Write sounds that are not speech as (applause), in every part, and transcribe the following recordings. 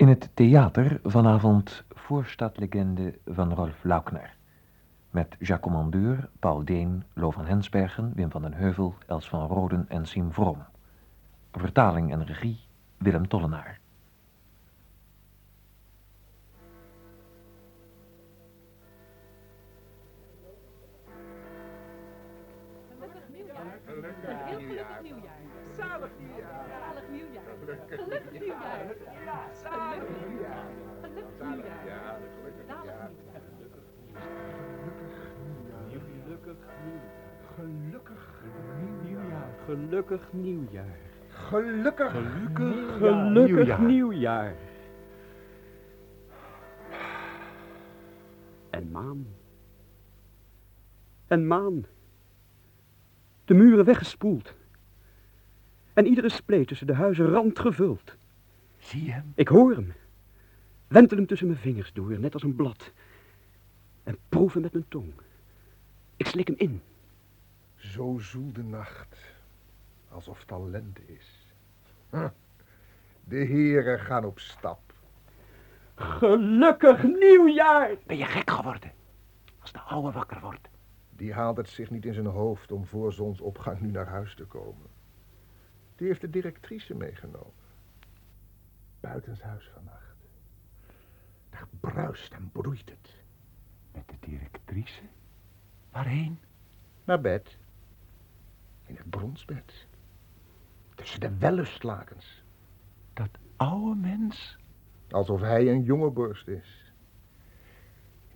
In het theater vanavond Voorstadlegende van Rolf Laukner. Met Jacques Commandeur, Paul Deen, Lo van Hensbergen, Wim van den Heuvel, Els van Roden en Siem Vroom. Vertaling en regie Willem Tollenaar. Gelukkig nieuwjaar. Gelukkig. Gelukkig, nieuwjaar. En maan. En maan. De muren weggespoeld. En iedere spleet tussen de huizen rand gevuld. Zie je hem? Ik hoor hem. Wentel hem tussen mijn vingers door, net als een blad. En proef hem met mijn tong. Ik slik hem in. Zo zoel de nacht. Alsof het al lente is. De heren gaan op stap. Gelukkig nieuwjaar! Ben je gek geworden? Als de oude wakker wordt. Die haalt het zich niet in zijn hoofd om voor zonsopgang nu naar huis te komen. Die heeft de directrice meegenomen. Buitenshuis vannacht. Daar bruist en broeit het. Met de directrice? Waarheen? Naar bed. In het bronsbed. Tussen de wellustlakens. Dat oude mens? Alsof hij een jonge borst is.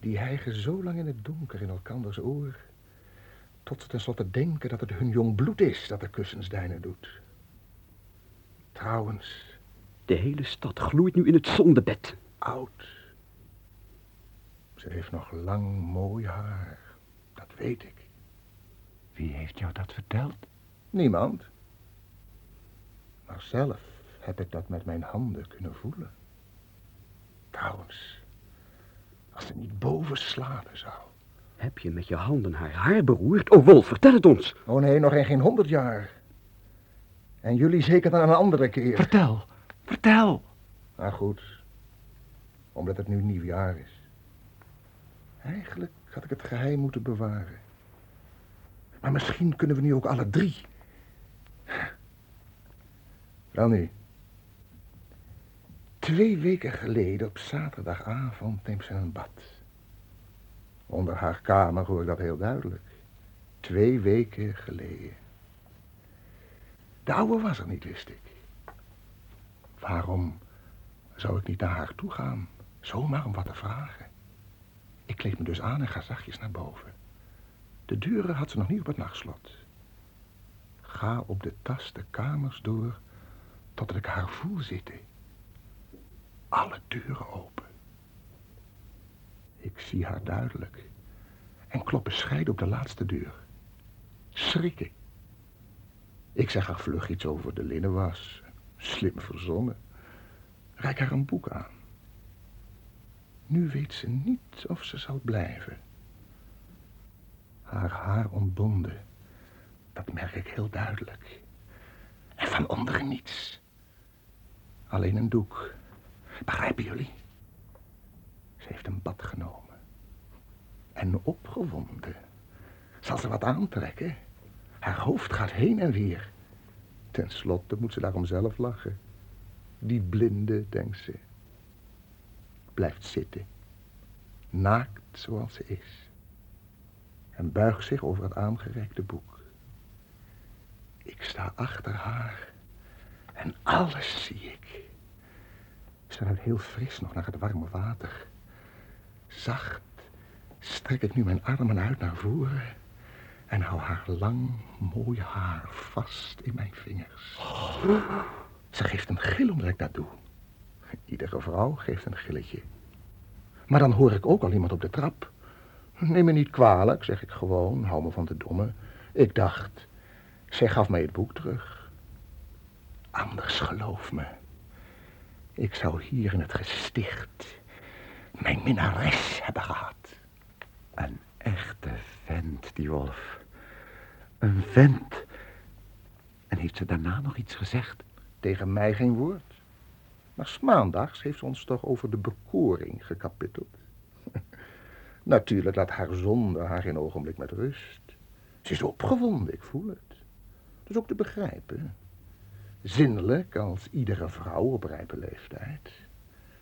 Die hijgen zo lang in het donker in elkanders oor. Tot ze tenslotte denken dat het hun jong bloed is dat de kussensdijnen doet. Trouwens, De hele stad gloeit nu in het zondebed. oud. Ze heeft nog lang mooi haar. Dat weet ik. Wie heeft jou dat verteld? Niemand. Maar zelf heb ik dat met mijn handen kunnen voelen. Trouwens, als ze niet boven slapen zou. Heb je met je handen haar haar beroerd? Oh, Wolf, vertel het ons. Oh nee, nog in geen honderd jaar. En jullie zeker dan een andere keer. Vertel, vertel. Nou goed, omdat het nu nieuwjaar is. Eigenlijk had ik het geheim moeten bewaren. Maar misschien kunnen we nu ook alle drie. Wel nu. Twee weken geleden op zaterdagavond neemt ze een bad. Onder haar kamer hoor ik dat heel duidelijk. Twee weken geleden. De oude was er niet, wist ik. Waarom zou ik niet naar haar toe gaan? Zomaar om wat te vragen. Ik kleed me dus aan en ga zachtjes naar boven. De deuren had ze nog niet op het nachtslot. Ga op de tas de kamers door totdat ik haar voel zitten. Alle deuren open. Ik zie haar duidelijk en klop bescheiden op de laatste deur. Schrikken. Ik zeg haar vlug iets over de linnenwas. Slim verzonnen. Rijk haar een boek aan. Nu weet ze niet of ze zal blijven. Haar haar ontbonden. Dat merk ik heel duidelijk. En van onderen niets. Alleen een doek. Begrijpen jullie? Ze heeft een bad genomen. En opgewonden. Zal ze wat aantrekken? Haar hoofd gaat heen en weer. Ten slotte moet ze daarom zelf lachen. Die blinde, denkt ze. Blijft zitten. Naakt zoals ze is. En buigt zich over het aangereikte boek. Ik sta achter haar. En alles zie ik. Ze ruikt heel fris nog naar het warme water. Zacht strek ik nu mijn armen uit naar voren en hou haar lang, mooi haar vast in mijn vingers. Ze geeft een gil omdat ik dat doe. Iedere vrouw geeft een gilletje. Maar dan hoor ik ook al iemand op de trap. Neem me niet kwalijk, zeg ik gewoon, hou me van de domme. Ik dacht, zij gaf mij het boek terug. Anders geloof me. Ik zou hier in het gesticht mijn minnares hebben gehad. Een echte vent, die wolf. Een vent. En heeft ze daarna nog iets gezegd? Tegen mij geen woord. Maar maandags heeft ze ons toch over de bekoring gekapitteld. (laughs) Natuurlijk laat haar zonde haar geen ogenblik met rust. Ze is opgewonden, ik voel het. Dat is ook te begrijpen. Zinnelijk als iedere vrouw op rijpe leeftijd.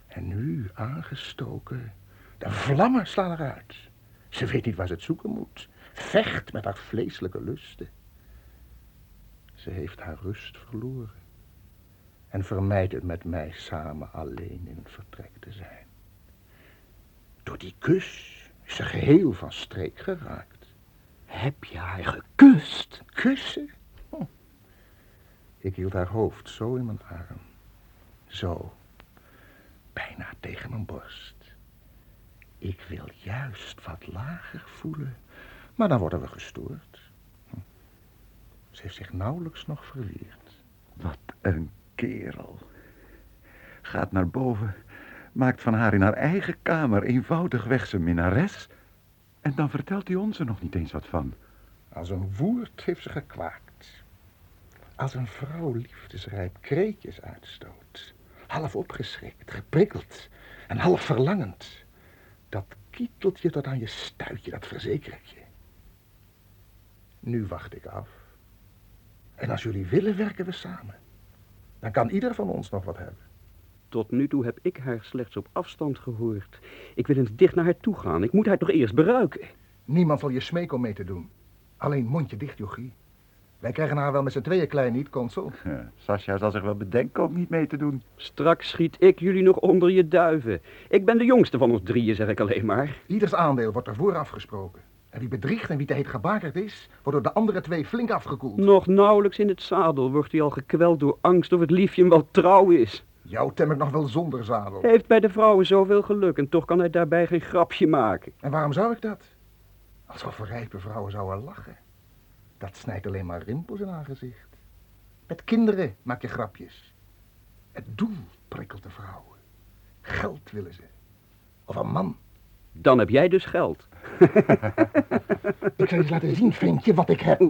En nu aangestoken. De vlammen slaan eruit. Ze weet niet waar ze het zoeken moet. Vecht met haar vleeselijke lusten. Ze heeft haar rust verloren. En vermijdt het met mij samen alleen in het vertrek te zijn. Door die kus is ze geheel van streek geraakt. Heb je haar gekust? Kussen? Ik hield haar hoofd zo in mijn arm. Zo. Bijna tegen mijn borst. Ik wil juist wat lager voelen. Maar dan worden we gestoord. Hm. Ze heeft zich nauwelijks nog verweerd. Wat een kerel. Gaat naar boven, maakt van haar in haar eigen kamer eenvoudigweg zijn minnares... en dan vertelt hij ons er nog niet eens wat van. Als een woerd heeft ze gekwaakt. Als een vrouw liefdesrijp kreetjes uitstoot. Half opgeschrikt, geprikkeld en half verlangend. Dat kietelt je tot aan je stuitje, dat verzeker ik je. Nu wacht ik af. En als jullie willen, werken we samen. Dan kan ieder van ons nog wat hebben. Tot nu toe heb ik haar slechts op afstand gehoord. Ik wil eens dicht naar haar toe gaan. Ik moet haar toch eerst beruiken. Niemand zal je smeken om mee te doen. Alleen mondje dicht, jochie. Wij krijgen haar wel met z'n tweeën klein niet, consul. (laughs) Ja, Sascha zal zich wel bedenken om niet mee te doen. Straks schiet ik jullie nog onder je duiven. Ik ben de jongste van ons drieën, zeg ik alleen maar. Ieders aandeel wordt ervoor afgesproken. En wie bedriegt en wie te heet gebakerd is, wordt door de andere twee flink afgekoeld. Nog nauwelijks in het zadel wordt hij al gekweld door angst of het liefje hem wel trouw is. Jou tem ik nog wel zonder zadel. Hij heeft bij de vrouwen zoveel geluk en toch kan hij daarbij geen grapje maken. En waarom zou ik dat? Alsof rijpe vrouwen zouden lachen. Dat snijdt alleen maar rimpels in haar gezicht. Met kinderen maak je grapjes. Het doel prikkelt de vrouwen. Geld willen ze. Of een man. Dan heb jij dus geld. (laughs) Ik zal je laten zien, vriendje, wat ik heb.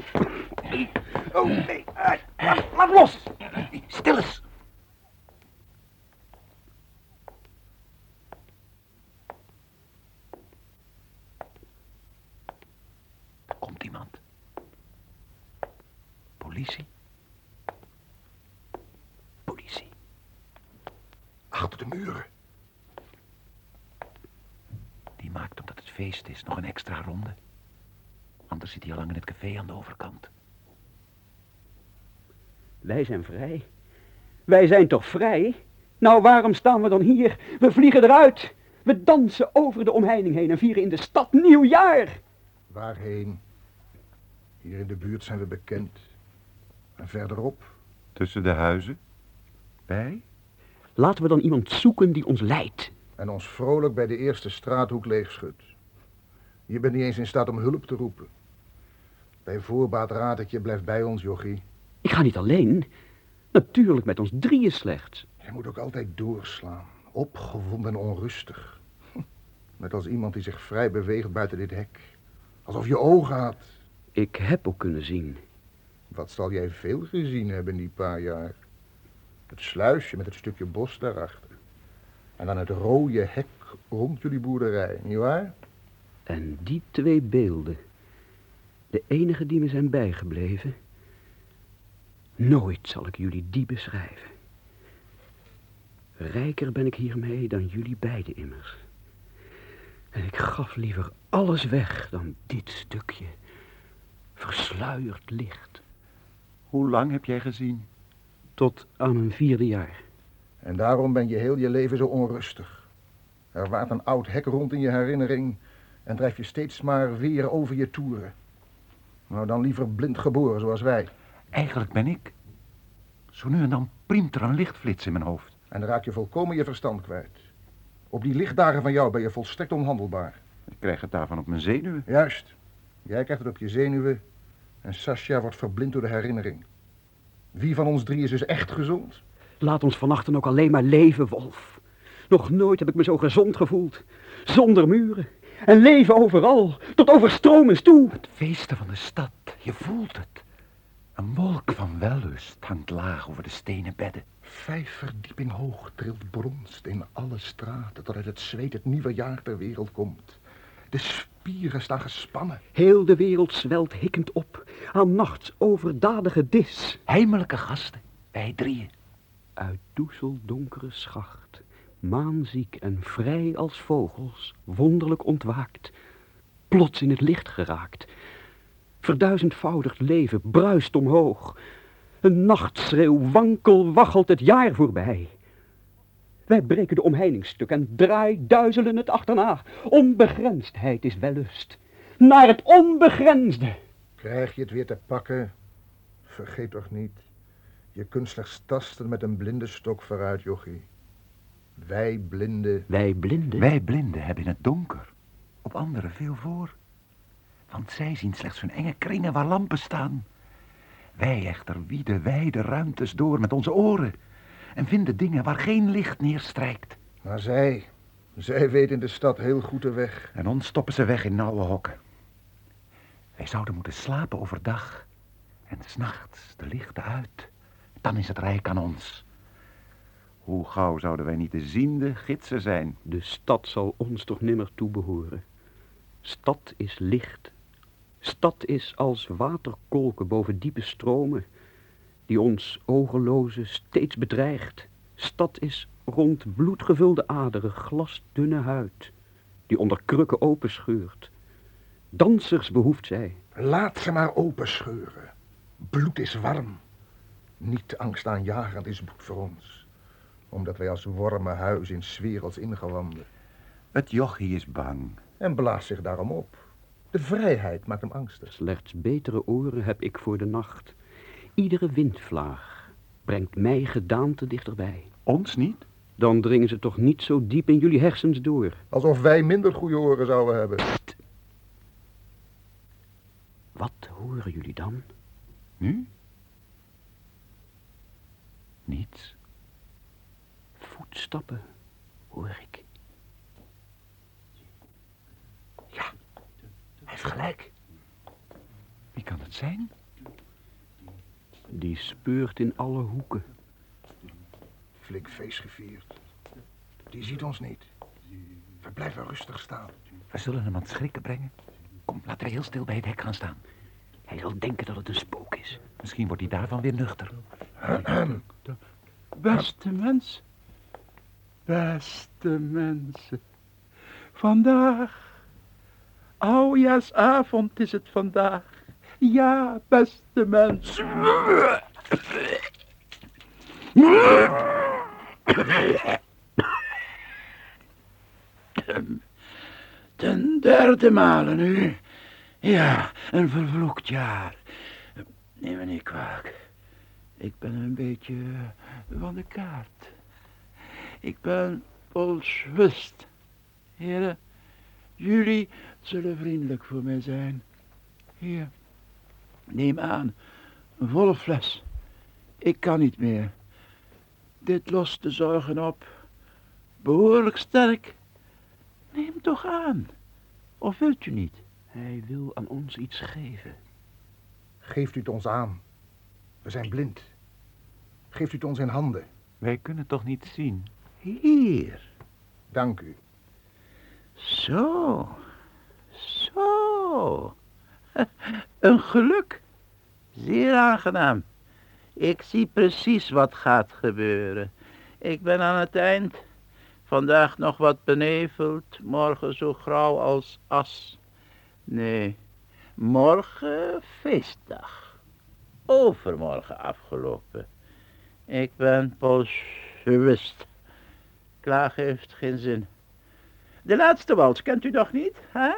Oh, nee. Ah, Laat, laat los. Stil eens. Er komt iemand. Politie. Politie. Achter de muren. Die maakt is nog een extra ronde. Anders zit hij al lang in het café aan de overkant. Wij zijn vrij. Wij zijn toch vrij? Nou, waarom staan we dan hier? We vliegen eruit. We dansen over de omheining heen en vieren in de stad nieuwjaar. Waarheen? Hier in de buurt zijn we bekend. En verderop? Tussen de huizen? Wij? Laten we dan iemand zoeken die ons leidt. En ons vrolijk bij de eerste straathoek leegschudt. Je bent niet eens in staat om hulp te roepen. Bij voorbaat raad ik je, blijf bij ons, jochie. Ik ga niet alleen. Natuurlijk met ons drieën slechts. Je moet ook altijd doorslaan. Opgewonden en onrustig. (laughs) Net als iemand die zich vrij beweegt buiten dit hek. Alsof je ogen had. Ik heb ook kunnen zien. Wat zal jij veel gezien hebben in die paar jaar? Het sluisje met het stukje bos daarachter. En dan het rode hek rond jullie boerderij, nietwaar? En die twee beelden. De enige die me zijn bijgebleven. Nooit zal ik jullie die beschrijven. Rijker ben ik hiermee dan jullie beiden immers. En ik gaf liever alles weg dan dit stukje. Versluierd licht. Hoe lang heb jij gezien? Tot aan mijn vierde jaar. En daarom ben je heel je leven zo onrustig. Er waart een oud hek rond in je herinnering en drijf je steeds maar weer over je toeren. Nou, dan liever blind geboren zoals wij. Eigenlijk ben ik. Zo nu en dan priemt er een lichtflits in mijn hoofd. En dan raak je volkomen je verstand kwijt. Op die lichtdagen van jou ben je volstrekt onhandelbaar. Ik krijg het daarvan op mijn zenuwen. Juist. Jij krijgt het op je zenuwen en Sascha wordt verblind door de herinnering. Wie van ons drie is dus echt gezond? Laat ons vannacht dan ook alleen maar leven, Wolf. Nog nooit heb ik me zo gezond gevoeld. Zonder muren. En leven overal, tot overstromens toe. Het feesten van de stad, je voelt het. Een wolk van wellust hangt laag over de stenen bedden. Vijf verdieping hoog trilt brons in alle straten... totdat het zweet het nieuwe jaar ter wereld komt. De spieren staan gespannen. Heel de wereld zwelt hikkend op aan nachts overdadige dis. Heimelijke gasten, wij drieën. Uit doezeldonkere schacht, maanziek en vrij als vogels, wonderlijk ontwaakt, plots in het licht geraakt. Verduizendvoudigd leven bruist omhoog. Een nachtschreeuw wankel waggelt het jaar voorbij. Wij breken de omheining stuk en draai duizelen het achterna. Onbegrensdheid is wellust. Naar het onbegrensde. Krijg je het weer te pakken? Vergeet toch niet. Je kunt slechts tasten met een blinde stok vooruit, jochie. Wij blinden... Wij blinden? Wij blinden hebben in het donker op anderen veel voor. Want zij zien slechts hun enge kringen waar lampen staan. Wij echter wieden wijde ruimtes door met onze oren en vinden dingen waar geen licht neerstrijkt. Maar zij, zij weten in de stad heel goed de weg. En ons stoppen ze weg in nauwe hokken. Wij zouden moeten slapen overdag en s'nachts de lichten uit. Dan is het rijk aan ons. Hoe gauw zouden wij niet de ziende gidsen zijn? De stad zal ons toch nimmer toebehoren. Stad is licht. Stad is als waterkolken boven diepe stromen, die ons ogeloze steeds bedreigt. Stad is rond bloedgevulde aderen glasdunne huid, die onder krukken openscheurt. Dansers behoeft zij. Laat ze maar openscheuren. Bloed is warm. Niet angstaanjagend is bloed voor ons. Omdat wij als wormen huis in 's werelds ingewanden. Het jochie is bang. En blaast zich daarom op. De vrijheid maakt hem angstig. Slechts betere oren heb ik voor de nacht. Iedere windvlaag brengt mij gedaante dichterbij. Ons niet? Dan dringen ze toch niet zo diep in jullie hersens door. Alsof wij minder goede oren zouden hebben. Wat horen jullie dan? Nu? Niets. Voetstappen hoor ik. Hij heeft gelijk. Wie kan het zijn? Die speurt in alle hoeken. Flink feest gevierd. Die ziet ons niet. We blijven rustig staan. We zullen hem aan het schrikken brengen. Kom, laten we heel stil bij het hek gaan staan. Hij zal denken dat het een spook is. Misschien wordt hij daarvan weer nuchter. (clears throat) Beste mens, beste mensen, vandaag, oudjaarsavond is het vandaag. Ja, beste mens. Ten derde malen nu. Ja, een vervloekt jaar. Neem me niet kwalijk. Ik ben een beetje van de kaart. Ik ben Bolswist. Heren, jullie zullen vriendelijk voor mij zijn. Hier, neem aan, een volle fles. Ik kan niet meer. Dit lost de zorgen op. Behoorlijk sterk. Neem toch aan. Of wilt u niet? Hij wil aan ons iets geven. Geeft u het ons aan. We zijn blind. Geeft u het ons in handen. Wij kunnen toch niet zien? Hier. Dank u. Zo. Zo. (laughs) Een geluk. Zeer aangenaam. Ik zie precies wat gaat gebeuren. Ik ben aan het eind. Vandaag nog wat beneveld, morgen zo grauw als as. Nee, morgen feestdag. Overmorgen afgelopen. Ik ben Bolsjewist. Klagen heeft geen zin. De laatste wals kent u nog niet, hè?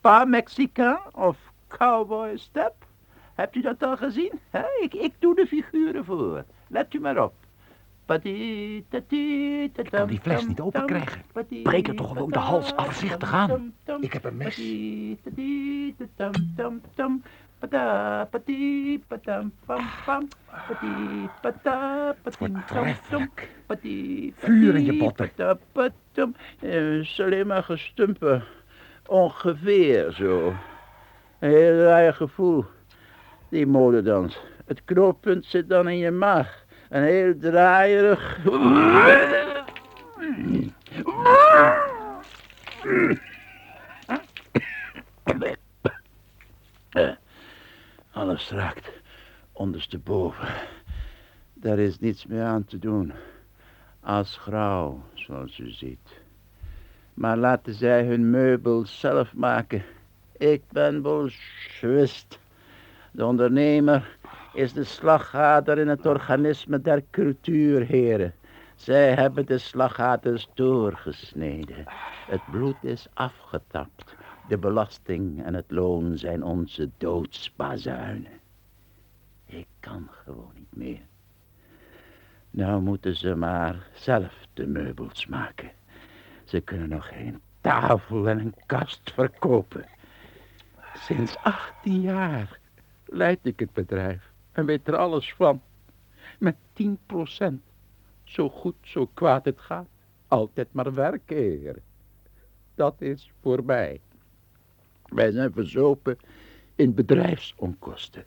Pa Mexicain of Cowboy Step? Hebt u dat al gezien? Hè? Ik, ik doe de figuren voor. Let u maar op. Ik kan die fles niet open krijgen. Breek er toch gewoon de hals af. Voorzichtig aan. Ik heb een mes. Voortreffelijk. Vuur in je botten. Het is alleen maar gestumpen. Ongeveer zo. Een heel raar gevoel. Die modedans. Het knooppunt zit dan in je maag. Een heel draaierig... (coughs) Alles raakt ondersteboven. Daar is niets meer aan te doen. Als grauw, zoals u ziet. Maar laten zij hun meubels zelf maken. Ik ben bolsjewist. De ondernemer is de slagader in het organisme der cultuurheren. Zij hebben de slagaders doorgesneden. Het bloed is afgetapt. De belasting en het loon zijn onze doodsbazuinen. Ik kan gewoon niet meer. Nou moeten ze maar zelf de meubels maken. Ze kunnen nog geen tafel en een kast verkopen. Sinds 18 jaar leid ik het bedrijf en weet er alles van. Met 10 procent. Zo goed, zo kwaad het gaat. Altijd maar werken, heren. Dat is voor mij. Wij zijn verzopen in bedrijfsonkosten.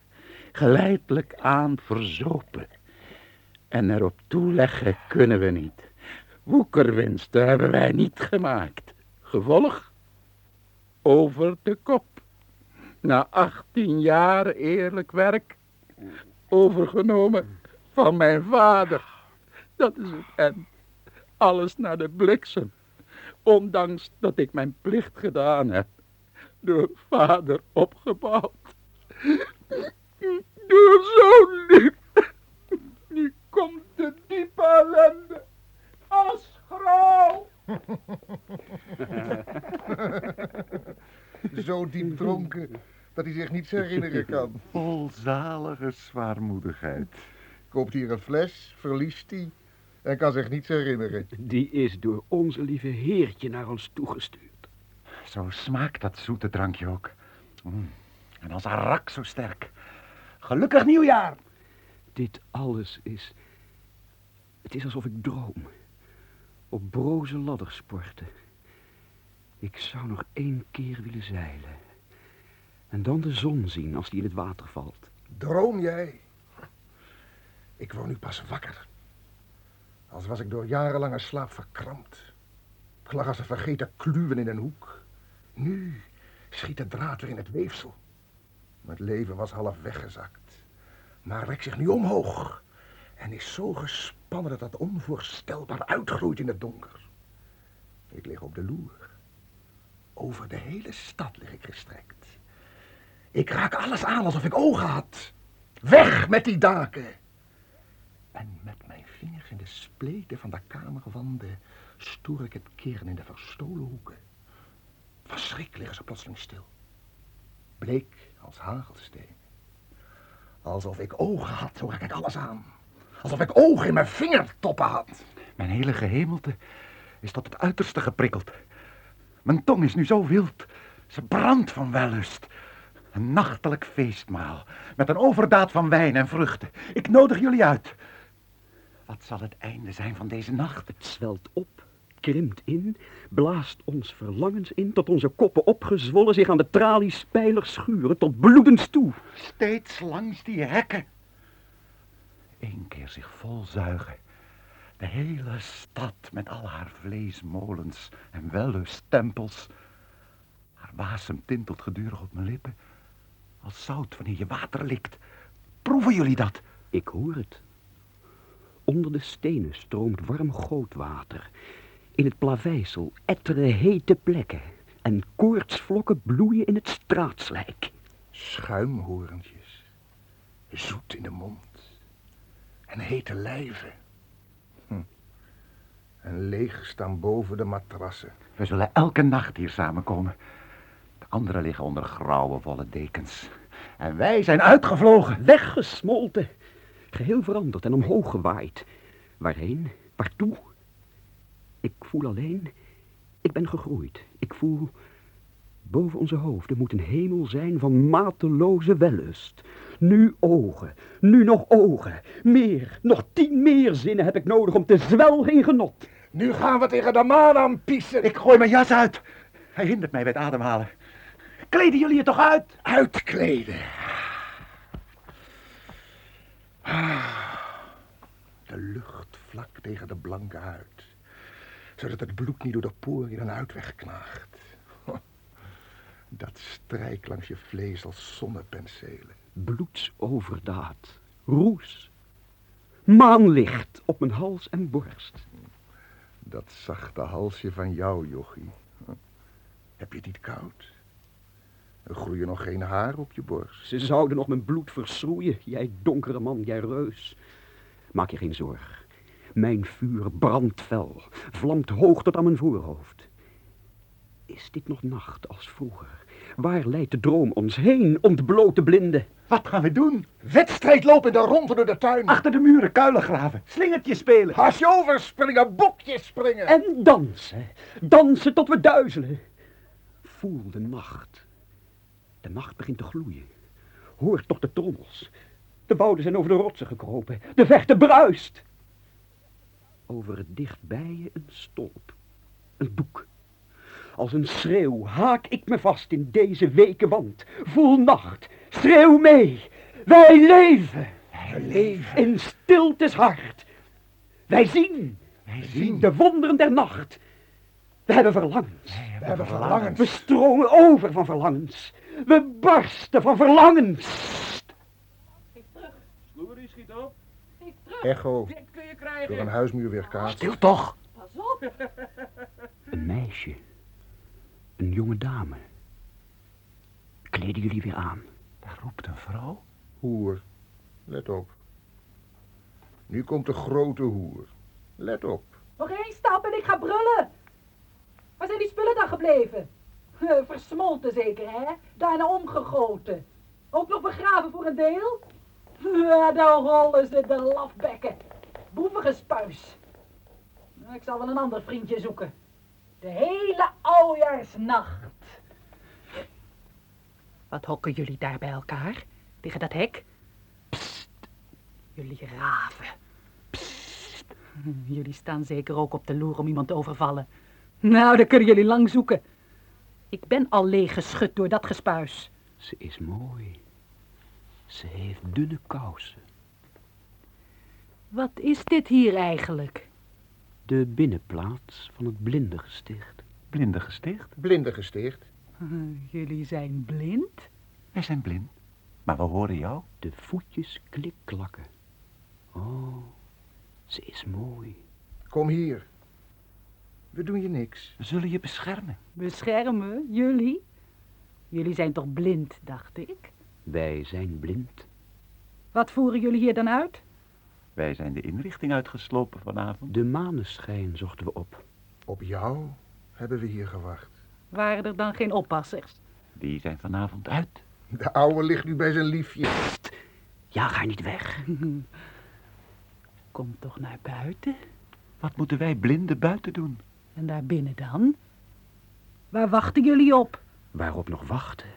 Geleidelijk aan verzopen. En erop toeleggen kunnen we niet. Woekerwinsten hebben wij niet gemaakt. Gevolg? Over de kop. Na 18 jaar eerlijk werk. Overgenomen van mijn vader. Dat is het en alles naar de bliksem. Ondanks dat ik mijn plicht gedaan heb. Door vader opgebouwd. Door zo'n nu. Nu komt de diepe ellende. Als grauw. (laughs) Zo diep dronken dat hij zich niets herinneren kan. Vol zalige zwaarmoedigheid. Koopt hier een fles, verliest die en kan zich niets herinneren. Die is door onze lieve heertje naar ons toegestuurd. Zo smaakt dat zoete drankje ook. Mm. En als arak zo sterk. Gelukkig nieuwjaar! Dit alles is... Het is alsof ik droom. Op broze ladders sporten. Ik zou nog één keer willen zeilen. En dan de zon zien als die in het water valt. Droom jij? Ik word nu pas wakker. Als was ik door jarenlange slaap verkrampt. Ik lag als een vergeten kluwen in een hoek. Nu schiet de draad weer in het weefsel. Mijn leven was half weggezakt. Maar rekt zich nu omhoog. En is zo gespannen dat dat onvoorstelbaar uitgroeit in het donker. Ik lig op de loer. Over de hele stad lig ik gestrekt. Ik raak alles aan alsof ik ogen had. Weg met die daken. En met mijn vingers in de spleten van de kamerwanden stoer ik het keren in de verstolen hoeken. Van schrik liggen ze plotseling stil. Bleek als hagelsteen. Alsof ik ogen had, zo raak ik alles aan. Alsof ik ogen in mijn vingertoppen had. Mijn hele gehemelte is tot het uiterste geprikkeld. Mijn tong is nu zo wild. Ze brandt van wellust. Een nachtelijk feestmaal. Met een overdaad van wijn en vruchten. Ik nodig jullie uit. Wat zal het einde zijn van deze nacht? Het zwelt op, krimpt in, blaast ons verlangens in... tot onze koppen opgezwollen zich aan de traliespijlers schuren... tot bloedens toe. Steeds langs die hekken. Eén keer zich volzuigen. De hele stad met al haar vleesmolens en wellustempels. Haar wasem tintelt gedurig op mijn lippen. Als zout wanneer je water likt. Proeven jullie dat? Ik hoor het. Onder de stenen stroomt warm gootwater. In het plaveisel etteren hete plekken. En koortsvlokken bloeien in het straatslijk. Schuimhorentjes. Zoet in de mond. En hete lijven. Hm. En leeg staan boven de matrassen. We zullen elke nacht hier samenkomen. De anderen liggen onder grauwe wollen dekens. En wij zijn uitgevlogen. Weggesmolten. Geheel veranderd en omhoog gewaaid. Waarheen? Waartoe? Ik voel alleen... Ik ben gegroeid. Ik voel... Boven onze hoofden moet een hemel zijn van mateloze wellust. Nu ogen, nu nog ogen. Meer, nog tien meer zinnen heb ik nodig om te zwelgen in genot. Nu gaan we tegen de maan aan piezen. Ik gooi mijn jas uit. Hij hindert mij bij het ademhalen. Kleden jullie je toch uit? Uitkleden. De lucht vlak tegen de blanke huid. Zodat het bloed niet door de poren in en uit wegknaagt. (laughs) Dat strijkt langs je vlees als zonnepenselen. Bloedsoverdaad. Roes. Maanlicht op mijn hals en borst. Dat zachte halsje van jou, jochie. Heb je het niet koud? Er groeien nog geen haar op je borst. Ze zouden nog mijn bloed verschroeien, jij donkere man, jij reus. Maak je geen zorg. Mijn vuur brandt fel, vlamt hoog tot aan mijn voorhoofd. Is dit nog nacht als vroeger? Waar leidt de droom ons heen, ontblote blinden? Wat gaan we doen? Wedstrijd lopen in de ronde door de tuin. Achter de muren kuilen graven, slingertjes spelen. Haasje over springen, bokjes springen. En dansen, dansen tot we duizelen. Voel de nacht. De nacht begint te gloeien. Hoor toch de trommels. De wouden zijn over de rotsen gekropen. De vechten bruist. Over het dichtbij een stolp. Een doek. Als een schreeuw haak ik me vast in deze weke wand. Voel nacht. Schreeuw mee. Wij leven. Wij leven. In stiltes hart. Wij zien. Wij zien. De wonderen der nacht. We hebben verlangens. We hebben verlangens. We stromen over van verlangens. We barsten van verlangens. Sloerie, schiet op. Ik terug. Echo, je door krijgen. een huismuur weerkaatst. Stil toch. Pas op. (laughs) Een meisje. Een jonge dame. Kleden jullie weer aan. Daar roept een vrouw. Hoer, let op. Nu komt de grote hoer. Let op. Nog één stap en ik ga brullen. Waar zijn die spullen dan gebleven? Versmolten zeker, hè? Daarna omgegoten. Ook nog begraven voor een deel? Ja, daar rollen ze de lafbekken. Boevige spuis. Ik zal wel een ander vriendje zoeken. De hele oudjaarsnacht. Wat hokken jullie daar bij elkaar? Tegen dat hek? Psst. Jullie raven. Psst. (laughs) Jullie staan zeker ook op de loer om iemand te overvallen. Nou, dan kunnen jullie lang zoeken. Ik ben al leeg geschud door dat gespuis. Ze is mooi. Ze heeft dunne kousen. Wat is dit hier eigenlijk? De binnenplaats van het blindengesticht. Blinde gesticht. Blinde gesticht. Jullie zijn blind? Wij zijn blind. Maar we horen jou. De voetjes klikklakken. Oh, ze is mooi. Kom hier. We doen je niks. We zullen je beschermen. Beschermen? Jullie? Jullie zijn toch blind, dacht ik? Wij zijn blind. Wat voeren jullie hier dan uit? Wij zijn de inrichting uitgeslopen vanavond. De maneschijn zochten we op. Op jou hebben we hier gewacht. Waren er dan geen oppassers? Die zijn vanavond uit. De ouwe ligt nu bij zijn liefje. Ja, ga niet weg. (laughs) Kom toch naar buiten. Wat moeten wij blinden buiten doen? En daar binnen dan? Waar wachten jullie op? Waarop nog wachten?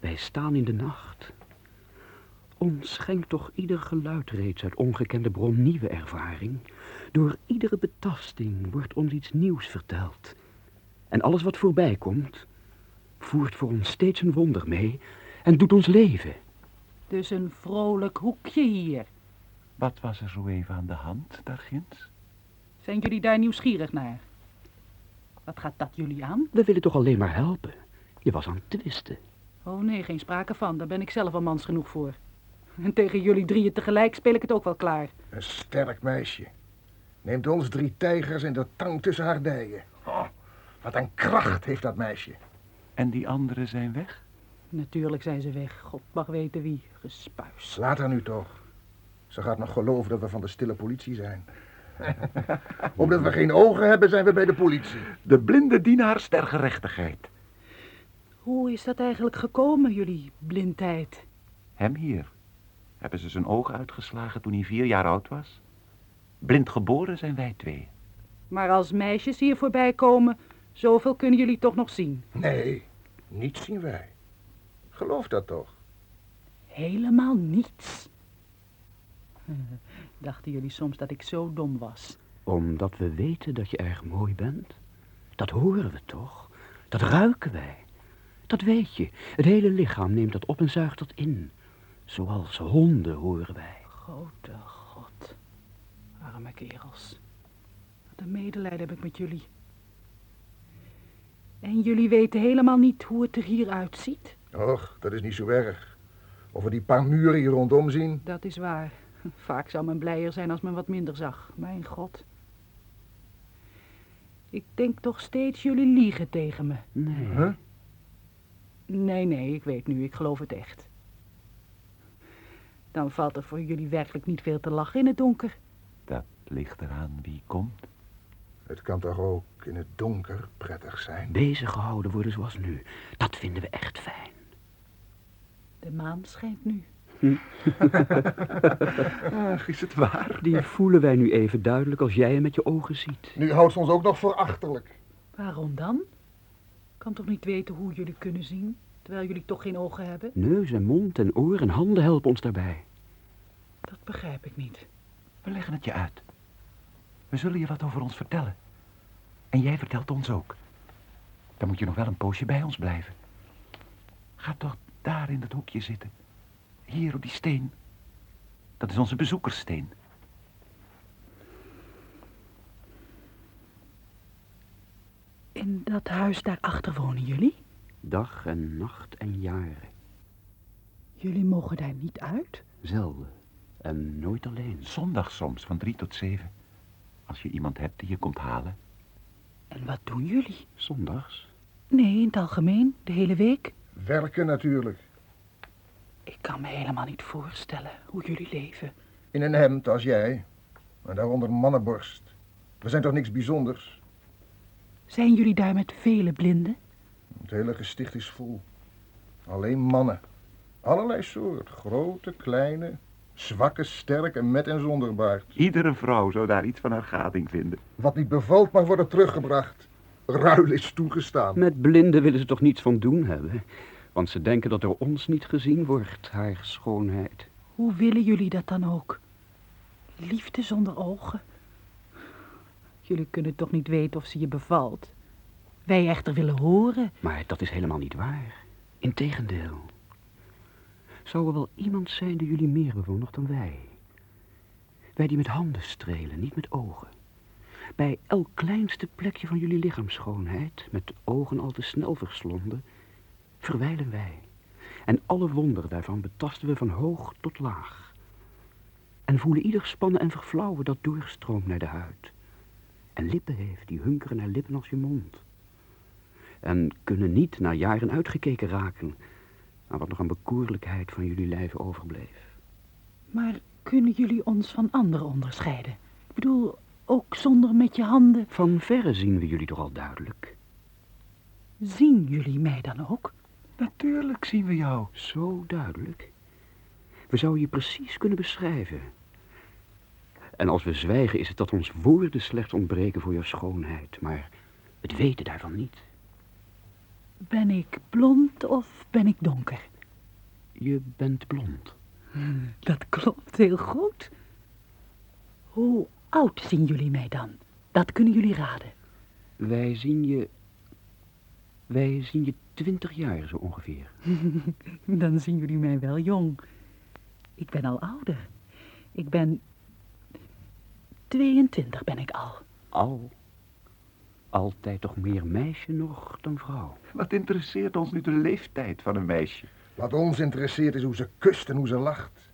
Wij staan in de nacht. Ons schenkt toch ieder geluid reeds uit ongekende bron nieuwe ervaring. Door iedere betasting wordt ons iets nieuws verteld. En alles wat voorbij komt, voert voor ons steeds een wonder mee en doet ons leven. Dus een vrolijk hoekje hier. Wat was er zo even aan de hand, daar ginds? Zijn jullie daar nieuwsgierig naar? Wat gaat dat jullie aan? We willen toch alleen maar helpen. Je was aan het twisten. Oh nee, geen sprake van. Daar ben ik zelf al mans genoeg voor. En tegen jullie drieën tegelijk speel ik het ook wel klaar. Een sterk meisje. Neemt ons drie tijgers en de tang tussen haar dijen. Oh, wat een kracht heeft dat meisje. En die anderen zijn weg? Natuurlijk zijn ze weg. God mag weten wie. Gespuis. Laat haar nu toch. Ze gaat nog geloven dat we van de stille politie zijn. (laughs) Omdat we geen ogen hebben, zijn we bij de politie. De blinde dienaars der gerechtigheid. Hoe is dat eigenlijk gekomen, jullie blindheid? Hem hier. Hebben ze zijn ogen uitgeslagen toen hij vier jaar oud was? Blind geboren zijn wij twee. Maar als meisjes hier voorbij komen, zoveel kunnen jullie toch nog zien. Nee, niets zien wij. Geloof dat toch? Helemaal niets. (laughs) Dachten jullie soms dat ik zo dom was? Omdat we weten dat je erg mooi bent. Dat horen we toch? Dat ruiken wij. Dat weet je. Het hele lichaam neemt dat op en zuigt dat in. Zoals honden horen wij. Grote God. Arme kerels. Wat een medelijden heb ik met jullie. En jullie weten helemaal niet hoe het er hier uitziet? Och, dat is niet zo erg. Of we die paar muren hier rondom zien. Dat is waar. (laughs) Vaak zou men blijer zijn als men wat minder zag. Mijn god. Ik denk toch steeds jullie liegen tegen me. Nee. Huh? Nee, nee, ik weet nu, ik geloof het echt. Dan valt er voor jullie werkelijk niet veel te lachen in het donker. Dat ligt eraan wie komt. Het kan toch ook in het donker prettig zijn. Bezig gehouden worden zoals nu. Dat vinden we echt fijn. De maan schijnt nu. (laughs) Ach, is het waar? Die voelen wij nu even duidelijk als jij hem met je ogen ziet. Nu houdt ze ons ook nog voor achterlijk. Waarom dan? Kan toch niet weten hoe jullie kunnen zien, terwijl jullie toch geen ogen hebben? Neus en mond en oor en handen helpen ons daarbij. Dat begrijp ik niet. We leggen het je uit. We zullen je wat over ons vertellen. En jij vertelt ons ook. Dan moet je nog wel een poosje bij ons blijven. Ga toch daar in dat hoekje zitten. Hier op die steen. Dat is onze bezoekerssteen. In dat huis daarachter wonen jullie? Dag en nacht en jaren. Jullie mogen daar niet uit? Zelden. En nooit alleen. Zondag soms, van drie tot zeven. Als je iemand hebt die je komt halen. En wat doen jullie? Zondags? Nee, in het algemeen, de hele week. Werken natuurlijk. Ik kan me helemaal niet voorstellen hoe jullie leven. In een hemd als jij. En daaronder mannenborst. We zijn toch niks bijzonders? Zijn jullie daar met vele blinden? Het hele gesticht is vol. Alleen mannen. Allerlei soort. Grote, kleine, zwakke, sterke, met en zonder baard. Iedere vrouw zou daar iets van haar gading vinden. Wat niet bevalt mag worden teruggebracht. Ruil is toegestaan. Met blinden willen ze toch niets van doen hebben. Want ze denken dat er ons niet gezien wordt, haar schoonheid. Hoe willen jullie dat dan ook? Liefde zonder ogen? Jullie kunnen toch niet weten of ze je bevalt? Wij echter willen horen. Maar dat is helemaal niet waar. Integendeel. Zou er wel iemand zijn die jullie meer bewondert dan wij? Wij die met handen strelen, niet met ogen. Bij elk kleinste plekje van jullie lichaamsschoonheid, met ogen al te snel verslonden, verwijlen wij. En alle wonderen daarvan betasten we van hoog tot laag. En voelen ieder spannen en verflauwen dat doorstroomt naar de huid. En lippen heeft die hunkeren naar lippen als je mond. En kunnen niet na jaren uitgekeken raken aan wat nog aan bekoorlijkheid van jullie lijven overbleef. Maar kunnen jullie ons van anderen onderscheiden? Ik bedoel, ook zonder met je handen. Van verre zien we jullie toch al duidelijk. Zien jullie mij dan ook? Natuurlijk zien we jou. Zo duidelijk. We zouden je precies kunnen beschrijven. En als we zwijgen is het dat ons woorden slechts ontbreken voor jouw schoonheid. Maar het weten daarvan niet. Ben ik blond of ben ik donker? Je bent blond. Dat klopt heel goed. Hoe oud zien jullie mij dan? Dat kunnen jullie raden. Wij zien je... Wij zien je twintig jaar zo ongeveer. (laughs) Dan zien jullie mij wel jong. Ik ben al ouder. Ik ben... 22 ben ik al. Al. Altijd toch meer meisje nog dan vrouw. Wat interesseert ons nu de leeftijd van een meisje? Wat ons interesseert is hoe ze kust en hoe ze lacht.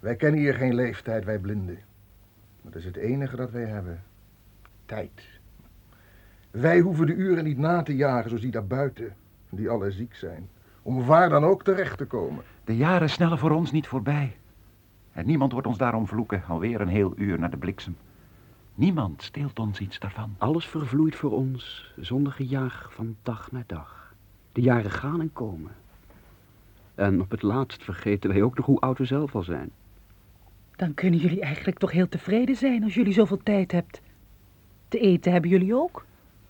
Wij kennen hier geen leeftijd, wij blinden. Dat is het enige dat wij hebben. Tijd. Wij hoeven de uren niet na te jagen zoals die daar buiten, die alle ziek zijn. Om waar dan ook terecht te komen. De jaren snellen voor ons niet voorbij. En niemand wordt ons daarom vloeken, alweer een heel uur naar de bliksem. Niemand steelt ons iets daarvan. Alles vervloeit voor ons zonder gejaag van dag naar dag. De jaren gaan en komen. En op het laatst vergeten wij ook nog hoe oud we zelf al zijn. Dan kunnen jullie eigenlijk toch heel tevreden zijn als jullie zoveel tijd hebt. Te eten hebben jullie ook?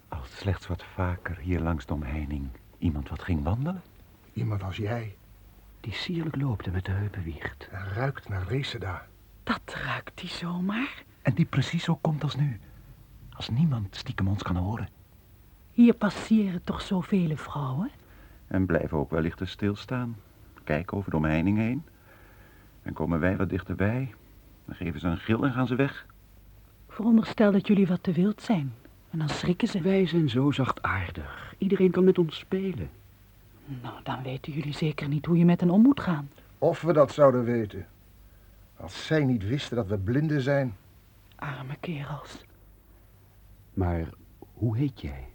Als slechts wat vaker hier langs de omheining iemand wat ging wandelen. Iemand als jij. Die sierlijk loopt en met de heupen wiegt. En ruikt naar Reseda. Dat ruikt die zomaar. En die precies zo komt als nu. Als niemand stiekem ons kan horen. Hier passeren toch zoveel vrouwen? En blijven ook wellicht eens stilstaan. Kijken over de omheining heen. En komen wij wat dichterbij. Dan geven ze een gil en gaan ze weg. Veronderstel dat jullie wat te wild zijn. En dan schrikken ze. Wij zijn zo zachtaardig. Iedereen kan met ons spelen. Nou, dan weten jullie zeker niet hoe je met hen om moet gaan. Of we dat zouden weten. Als zij niet wisten dat we blinden zijn. Arme kerels. Maar hoe heet jij?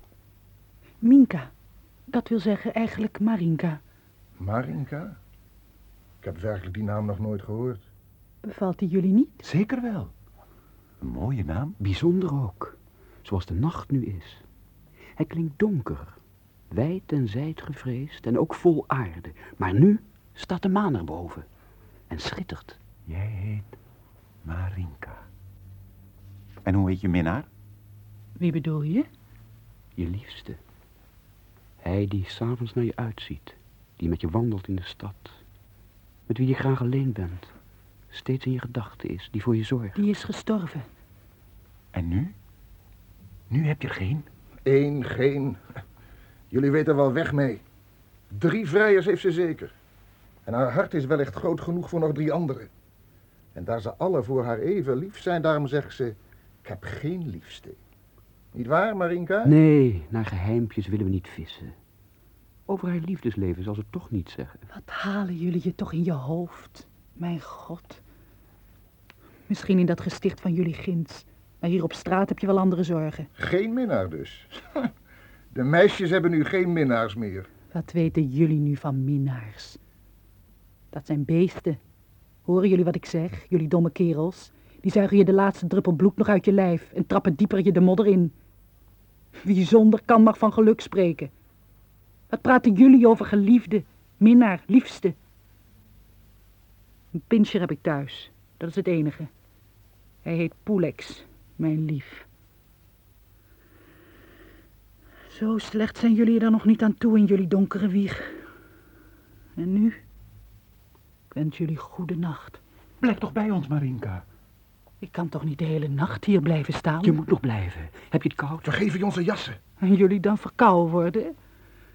Minka. Dat wil zeggen eigenlijk Marinka. Marinka? Ik heb werkelijk die naam nog nooit gehoord. Bevalt die jullie niet? Zeker wel. Een mooie naam. Bijzonder ook. Zoals de nacht nu is. Hij klinkt donker. Wijd en zijd gevreesd en ook vol aarde. Maar nu staat de maan erboven. En schittert. Jij heet Marinka. En hoe heet je minnaar? Wie bedoel je? Je liefste. Hij die s'avonds naar je uitziet. Die met je wandelt in de stad. Met wie je graag alleen bent. Steeds in je gedachten is. Die voor je zorgt. Die is gestorven. En nu? Nu heb je er geen? Eén, geen. Jullie weten wel weg mee. Drie vrijers heeft ze zeker. En haar hart is wellicht groot genoeg voor nog drie anderen. En daar ze alle voor haar even lief zijn, daarom zegt ze... Ik heb geen liefste. Niet waar, Marinka? Nee, naar geheimpjes willen we niet vissen. Over haar liefdesleven zal ze toch niet zeggen. Wat halen jullie je toch in je hoofd? Mijn god. Misschien in dat gesticht van jullie ginds. Maar hier op straat heb je wel andere zorgen. Geen minnaar dus. (laughs) De meisjes hebben nu geen minnaars meer. Wat weten jullie nu van minnaars? Dat zijn beesten. Horen jullie wat ik zeg, jullie domme kerels? Die zuigen je de laatste druppel bloed nog uit je lijf en trappen dieper je de modder in. Wie zonder kan mag van geluk spreken. Wat praten jullie over geliefde, minnaar, liefste? Een pinscher heb ik thuis, dat is het enige. Hij heet Poelex, mijn lief. Zo slecht zijn jullie er nog niet aan toe in jullie donkere wieg. En nu? Ik wens jullie goede nacht. Blijf toch bij ons, Marinka. Ik kan toch niet de hele nacht hier blijven staan? Je moet nog blijven. Heb je het koud? Vergeven je onze jassen. En jullie dan verkouden worden?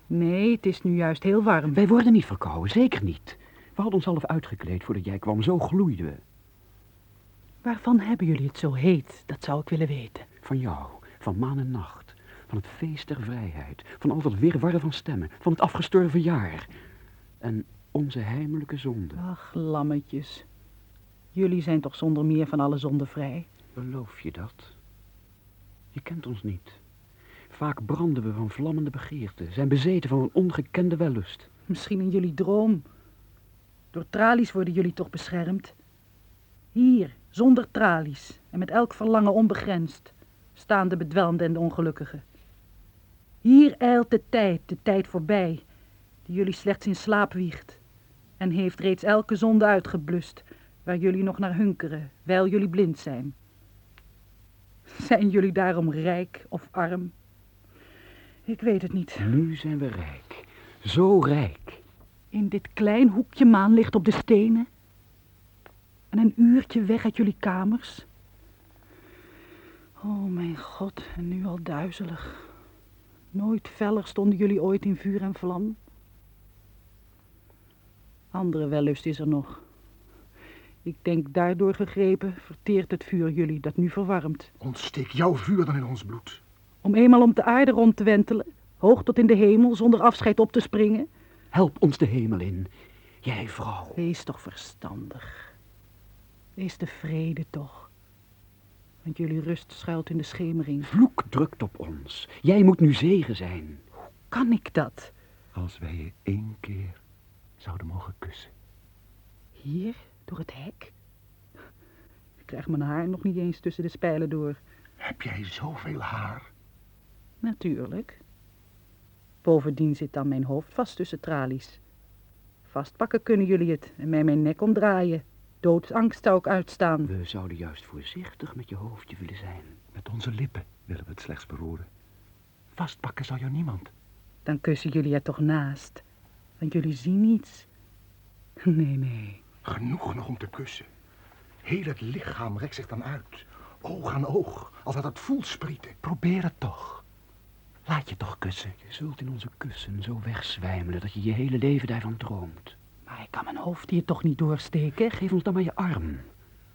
Nee, het is nu juist heel warm. Wij worden niet verkouden, zeker niet. We hadden ons half uitgekleed voordat jij kwam, zo gloeiden we. Waarvan hebben jullie het zo heet? Dat zou ik willen weten. Van jou, van maan en nacht, van het feest der vrijheid, van al dat wirwarren van stemmen, van het afgestorven jaar. En onze heimelijke zonde. Ach, lammetjes. Jullie zijn toch zonder meer van alle zonde vrij? Beloof je dat? Je kent ons niet. Vaak branden we van vlammende begeerte, zijn bezeten van een ongekende wellust. Misschien in jullie droom. Door tralies worden jullie toch beschermd? Hier, zonder tralies en met elk verlangen onbegrensd, staan de bedwelmden en de ongelukkigen. Hier eilt de tijd, de tijd voorbij, die jullie slechts in slaap wiegt, en heeft reeds elke zonde uitgeblust, waar jullie nog naar hunkeren, wijl jullie blind zijn. Zijn jullie daarom rijk of arm? Ik weet het niet. Nu zijn we rijk. Zo rijk. In dit klein hoekje maanlicht op de stenen. En een uurtje weg uit jullie kamers. Oh mijn god, en nu al duizelig. Nooit feller stonden jullie ooit in vuur en vlam. Andere wellust is er nog. Ik denk daardoor gegrepen verteert het vuur jullie dat nu verwarmt. Ontsteek jouw vuur dan in ons bloed. Om eenmaal om de aarde rond te wentelen, hoog tot in de hemel, zonder afscheid op te springen. Help ons de hemel in. Jij vrouw. Wees toch verstandig. Wees tevreden toch. Want jullie rust schuilt in de schemering. Vloek drukt op ons. Jij moet nu zegen zijn. Kan ik dat? Als wij je één keer zouden mogen kussen. Hier, door het hek? Ik krijg mijn haar nog niet eens tussen de spijlen door. Heb jij zoveel haar? Natuurlijk. Bovendien zit dan mijn hoofd vast tussen tralies. Vastpakken kunnen jullie het en mij mijn nek omdraaien. Doodsangst zou ik uitstaan. We zouden juist voorzichtig met je hoofdje willen zijn. Met onze lippen willen we het slechts beroeren. Vastpakken zal jou niemand. Dan kussen jullie er toch naast. Want jullie zien niets. Nee, nee. Genoeg nog om te kussen. Heel het lichaam rekt zich dan uit. Oog aan oog, als had het voelsprieten. Probeer het toch. Laat je toch kussen. Je zult in onze kussen zo wegzwijmelen dat je je hele leven daarvan droomt. Maar ik kan mijn hoofd hier toch niet doorsteken? Geef ons dan maar je arm.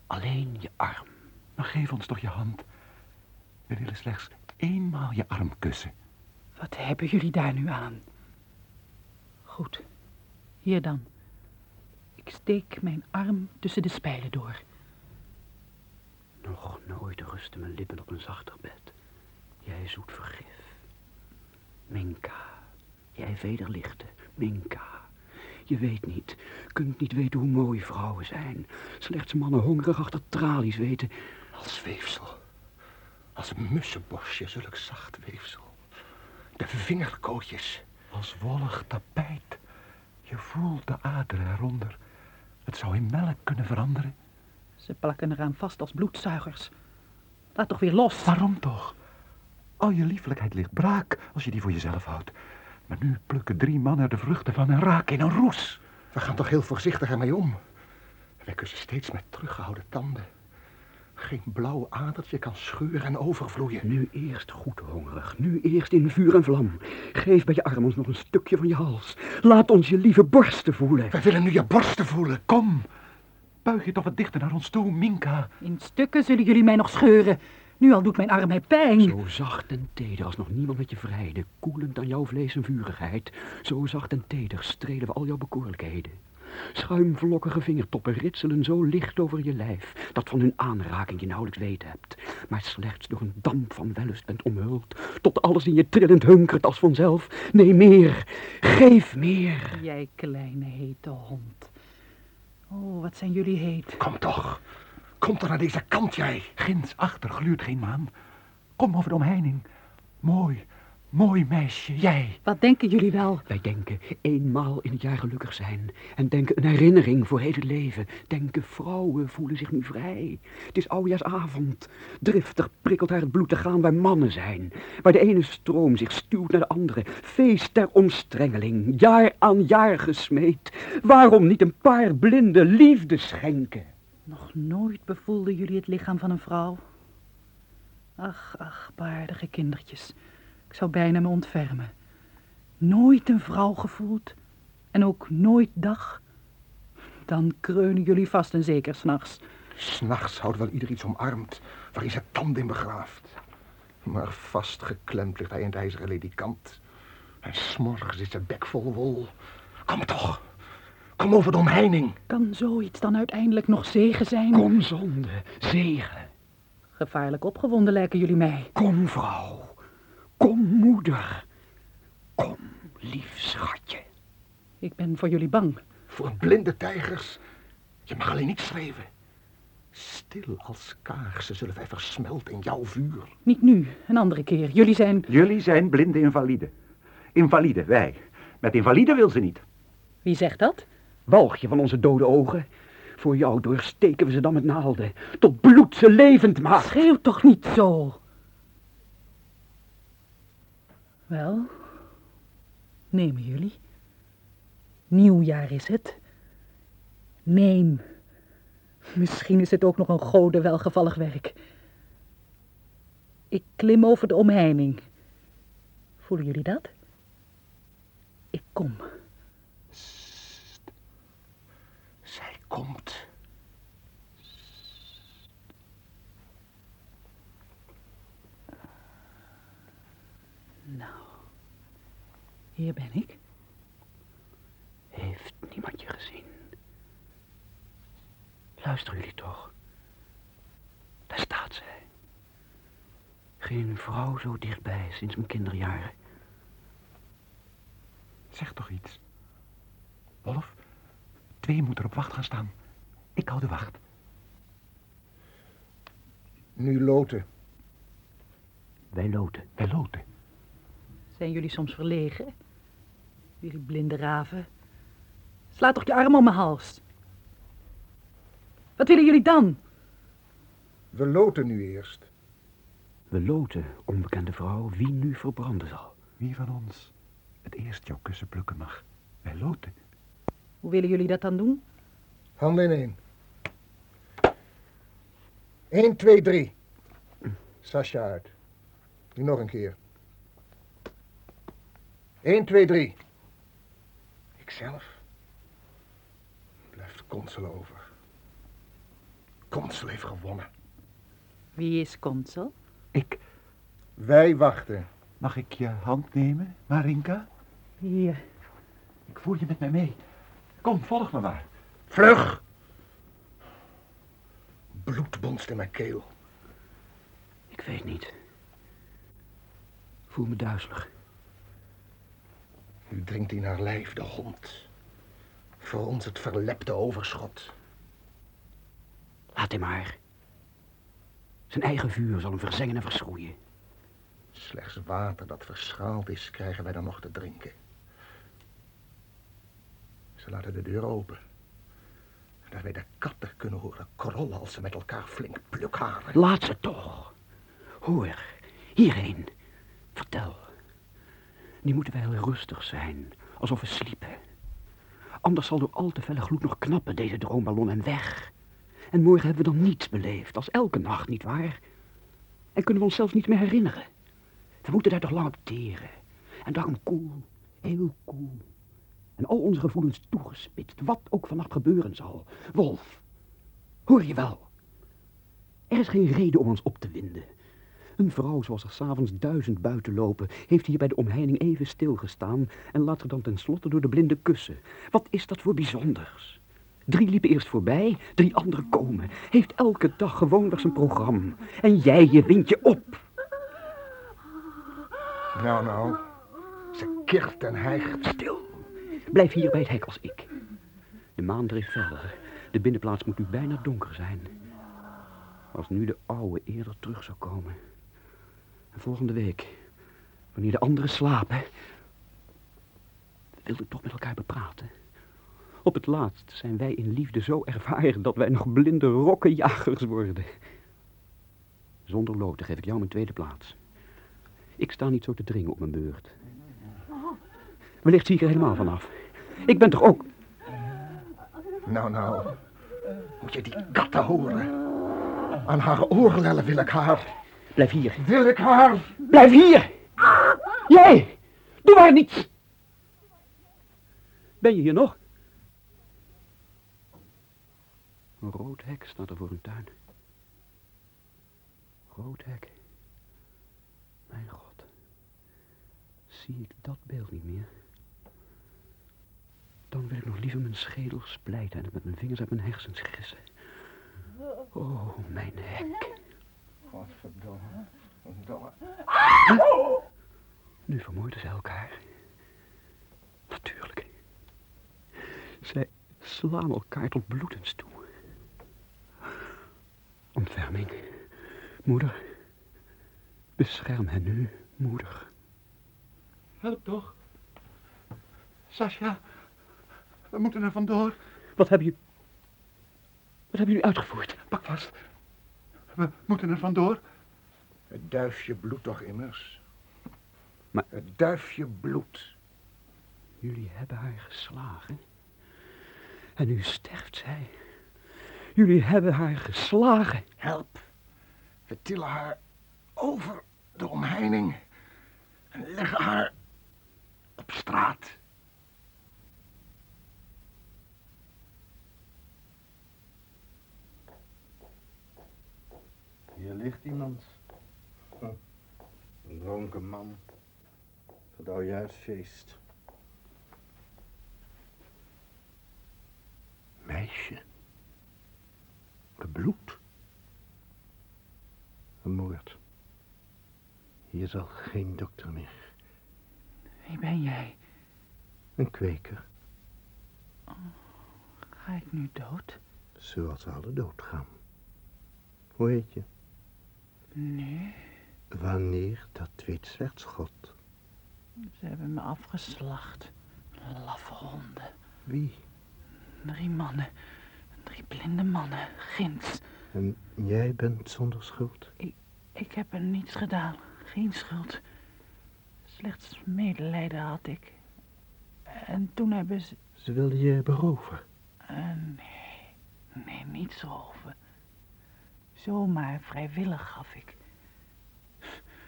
Alleen je arm. Maar geef ons toch je hand. We willen slechts eenmaal je arm kussen. Wat hebben jullie daar nu aan? Goed, hier dan. Ik steek mijn arm tussen de spijlen door. Nog nooit rusten mijn lippen op een zachter bed. Jij zoet vergif. Minka, jij vederlichte, Minka. Je weet niet, kunt niet weten hoe mooi vrouwen zijn. Slechts mannen hongerig achter tralies weten. Als weefsel. Als mussenbosje, zulk zacht weefsel. De vingerkootjes. Als wollig tapijt. Je voelt de aderen eronder. Het zou in melk kunnen veranderen. Ze plakken eraan vast als bloedzuigers. Laat toch weer los. Waarom toch? Al je liefelijkheid ligt braak als je die voor jezelf houdt. Maar nu plukken drie mannen er de vruchten van en raken in een roes. We gaan toch heel voorzichtig ermee om. Wij kussen steeds met teruggehouden tanden. Geen blauw adertje kan scheuren en overvloeien. Nu eerst goed hongerig, nu eerst in vuur en vlam. Geef bij je arm ons nog een stukje van je hals. Laat ons je lieve borsten voelen. Wij willen nu je borsten voelen. Kom, buig je toch wat dichter naar ons toe, Minka. In stukken zullen jullie mij nog scheuren. Nu al doet mijn arm mij pijn. Zo zacht en teder als nog niemand met je vrijde, koelend aan jouw vlees en vurigheid. Zo zacht en teder strelen we al jouw bekoorlijkheden. Schuimvlokkige vingertoppen ritselen zo licht over je lijf, dat van hun aanraking je nauwelijks weet hebt, maar slechts door een damp van wellust bent omhuld, tot alles in je trillend hunkert als vanzelf. Nee, meer, geef meer. Jij kleine hete hond. Oh, wat zijn jullie heet. Kom toch. Kom toch naar deze kant, jij. Ginds achter gluurt geen maan. Kom over de omheining. Mooi, mooi meisje, jij. Wat denken jullie wel? Wij denken eenmaal in het jaar gelukkig zijn. En denken een herinnering voor heel het leven. Denken vrouwen voelen zich nu vrij. Het is oudjaarsavond. Driftig prikkelt haar het bloed te gaan waar mannen zijn. Waar de ene stroom zich stuwt naar de andere. Feest ter omstrengeling. Jaar aan jaar gesmeed. Waarom niet een paar blinde liefde schenken? Nog nooit bevoelden jullie het lichaam van een vrouw. Ach, ach, baardige kindertjes. Ik zou bijna me ontfermen. Nooit een vrouw gevoeld. En ook nooit dag. Dan kreunen jullie vast en zeker s'nachts. S'nachts houdt wel ieder iets omarmd, waar hij zijn tanden in begraaft. Maar vastgeklemd ligt hij in het ijzeren ledikant. En s'morgens is zijn bek vol wol. Kom toch. Kom over de omheining. Kan zoiets dan uiteindelijk nog zegen zijn? Kom zonde, zegen. Gevaarlijk opgewonden lijken jullie mij. Kom vrouw. Kom moeder. Kom lief schatje. Ik ben voor jullie bang. Voor blinde tijgers. Je mag alleen niet schreeuwen. Stil als kaarsen zullen wij versmelten in jouw vuur. Niet nu, een andere keer. Jullie zijn... Jullie zijn blinde invalide. Invalide, wij. Met invalide wil ze niet. Wie zegt dat? Walg je van onze dode ogen? Voor jou doorsteken we ze dan met naalden. Tot bloed ze levend maakt. Schreeuw toch niet zo. Wel, nemen jullie. Nieuwjaar is het. Neem. Misschien is het ook nog een gode welgevallig werk. Ik klim over de omheining. Voelen jullie dat? Ik kom. Zij komt. Nou, hier ben ik. Heeft niemand je gezien? Luisteren jullie toch? Daar staat zij. Geen vrouw zo dichtbij sinds mijn kinderjaren. Zeg toch iets. Wolf, twee moeten op wacht gaan staan. Ik hou de wacht. Nu loten. Wij loten. Wij loten. Zijn jullie soms verlegen? Jullie blinde raven. Sla toch je arm om mijn hals. Wat willen jullie dan? We loten nu eerst. We loten, onbekende vrouw, wie nu verbranden zal. Wie van ons het eerst jouw kussen plukken mag. Wij loten. Hoe willen jullie dat dan doen? Handen in één. 1, 2, 3. Sascha uit. Nu nog een keer. 1, 2, 3. Ikzelf. Blijft Consel over. Consel heeft gewonnen. Wie is consul? Ik, Wij wachten. Mag ik je hand nemen, Marinka? Hier. Ik voer je met mij mee. Kom, volg me maar. Vlug! Bloed bonst in mijn keel. Ik weet niet. Ik voel me duizelig. Nu dringt hij naar lijf, de hond. Voor ons het verlepte overschot. Laat hem maar. Zijn eigen vuur zal hem verzengen en verschroeien. Slechts water dat verschaald is, krijgen wij dan nog te drinken. Ze laten de deur open. Dat wij de katten kunnen horen krollen als ze met elkaar flink plukharen. Laat ze toch. Hoor, hierheen. Vertel. Nu moeten wij heel rustig zijn, alsof we sliepen. Anders zal door al te felle gloed nog knappen, deze droomballon, en weg. En morgen hebben we dan niets beleefd, als elke nacht, nietwaar? En kunnen we onszelf niet meer herinneren. We moeten daar toch lang op teren. En daarom koel, heel koel. En al onze gevoelens toegespitst, wat ook vannacht gebeuren zal. Wolf, hoor je wel? Er is geen reden om ons op te winden. Een vrouw zoals er s'avonds duizend buiten lopen, heeft hier bij de omheining even stilgestaan en laat zich dan tenslotte door de blinde kussen. Wat is dat voor bijzonders? Drie liepen eerst voorbij, drie anderen komen. Heeft elke dag gewoonweg zijn programma. En jij, je wint je op. Nou, nou. Ze kirkt en hijgt. Stil. Blijf hier bij het hek als ik. De maan dreef verder. De binnenplaats moet nu bijna donker zijn. Als nu de oude eerder terug zou komen. En volgende week, wanneer de anderen slapen, wilden toch met elkaar bepraten. Op het laatst zijn wij in liefde zo ervaren dat wij nog blinde rokkenjagers worden. Zonder loten geef ik jou mijn tweede plaats. Ik sta niet zo te dringen op mijn beurt. Wellicht zie ik er helemaal vanaf. Ik ben toch ook... Nou, nou. Moet je die katten horen? Aan haar oorlellen wil ik haar. Blijf hier. Wil ik haar. Blijf hier! Jij! Doe maar niets! Ben je hier nog? Een rood hek staat er voor een tuin. Rood hek. Mijn god. Zie ik dat beeld niet meer? Dan wil ik nog liever mijn schedel splijten en het met mijn vingers uit mijn hersens gissen. Oh, mijn hek. Godverdomme. Verdomme. Nu vermoorden ze elkaar. Natuurlijk. Zij slaan elkaar tot bloedens toe. Ontferming. Moeder. Bescherm hen nu, moeder. Help toch. Sascha, we moeten er vandoor. Wat hebben jullie... Wat hebben jullie uitgevoerd? Pak vast. We moeten er vandoor. Het duifje bloedt toch immers? Maar- Het duifje bloedt. Jullie hebben haar geslagen. En nu sterft zij. Jullie hebben haar geslagen. Help. We tillen haar over de omheining. En leggen haar op straat. Hier ligt iemand. Hm. Een dronken man. Het aljuist feest. Meisje. Bebloed. Een moord. Hier zal geen dokter meer. Wie ben jij? Een kweker. Ga ik nu dood? Zoals alle doodgaan. Hoe heet je? Nee, Wanneer, dat weet slechts God. ze hebben me afgeslacht. Laffe honden. Wie? Drie mannen. Drie blinde mannen. Ginds. En jij bent zonder schuld? Ik heb er niets gedaan. Geen schuld. Slechts medelijden had ik. En toen hebben ze... Ze wilden je beroven. eh, nee, nee, niet over. Zomaar vrijwillig gaf ik.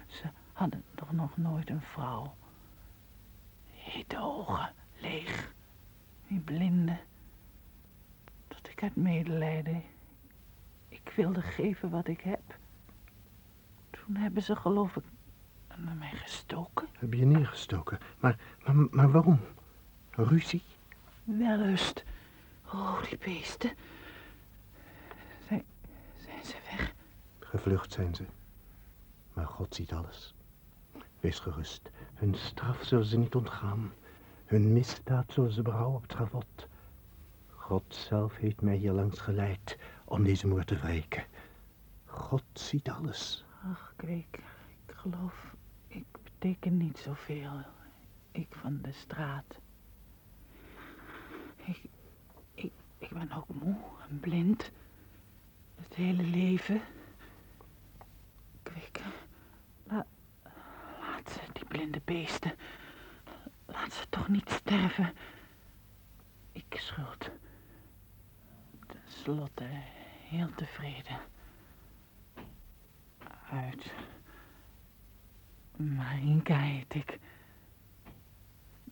Ze hadden toch nog nooit een vrouw. Hete ogen, leeg. Die blinde. Dat ik uit medelijden. Ik wilde geven wat ik heb. Toen hebben ze geloof ik hebben mij gestoken. Heb je neergestoken? Maar, maar, maar waarom? Ruzie? Wellust. Oh, die beesten. Zijn, ze weg? Gevlucht zijn ze. Maar God ziet alles. Wees gerust. Hun straf zullen ze niet ontgaan. Hun misdaad zullen ze berouwen op het schavot. God zelf heeft mij hier langs geleid om deze moord te wreken. God ziet alles. Ach, Kweek, ik geloof, ik beteken niet zoveel. Ik van de straat. Ik, ik, ik ben ook moe en blind. Het hele leven. La, laat ze, die blinde beesten. Laat ze toch niet sterven. Ik schuld. Ten slotte heel tevreden. Uit. Marinka heet ik.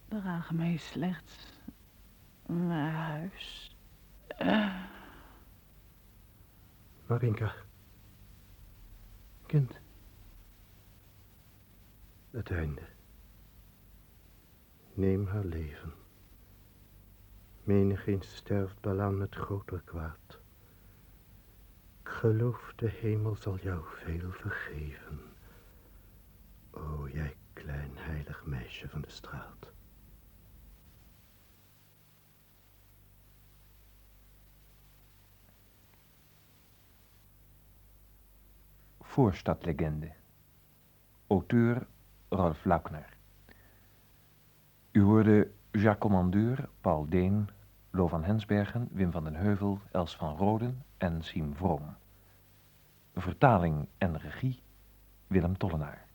Draag mij slechts naar huis. Marinka. Kind. Het einde. Neem haar leven. Menigeen sterft belaan met groter kwaad. Ik geloof de hemel zal jou veel vergeven. O, jij klein heilig meisje van de straat. Voorstadlegende. Auteur Rolf Laukner. U hoorde Jacques Commandeur, Paul Deen, Lo van Hensbergen, Wim van den Heuvel, Els van Roden en Siem Vroom. Vertaling en regie Willem Tollenaar.